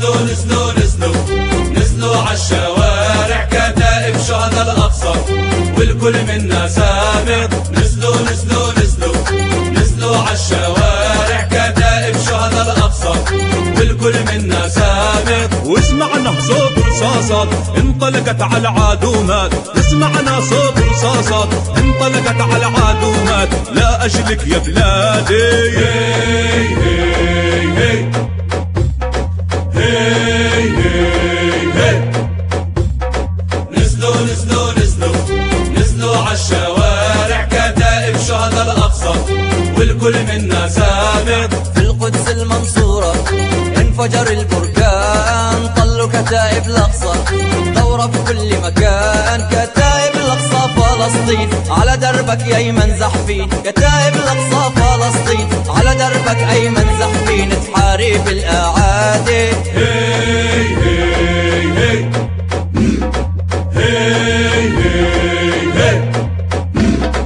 نزلوا نزلوا نزلوا نزلوا عالشوارع كتائب شهداء الأقصى. والكل منا سامع. نزلوا نزلوا نزلوا نزلوا عالشوارع كتائب شهداء الأقصى. والكل منا سامع. واسمعنا صوت رصاصات انطلقت على العادومات اسمعنا صوت رصاصات انطلقت على العادومات لا اجلك يا بلادي. والكل منا سامع في القدس المنصورة انفجر البركان طلوا كتائب الأقصى. دورة في كل مكان كتائب الأقصى فلسطين على دربك أيمن زحفين كتائب الأقصى فلسطين. على دربك أيمن زحفين تحارب الأعادي